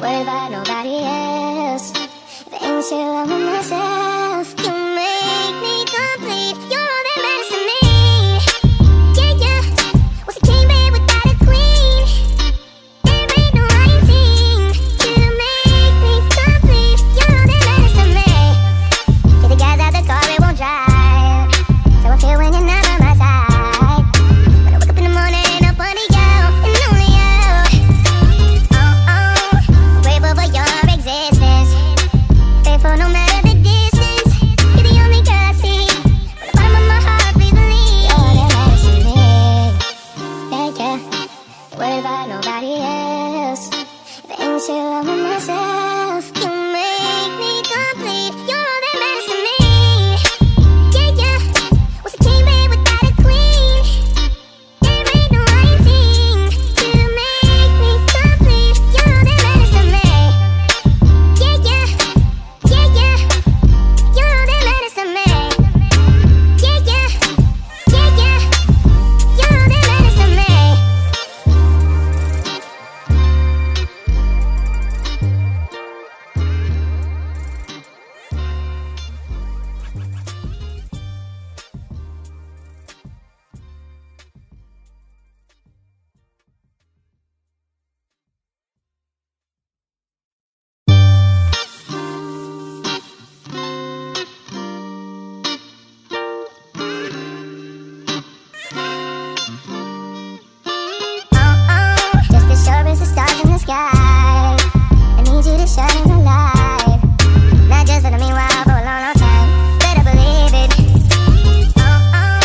Worry about nobody else. Things you love me, you love me myself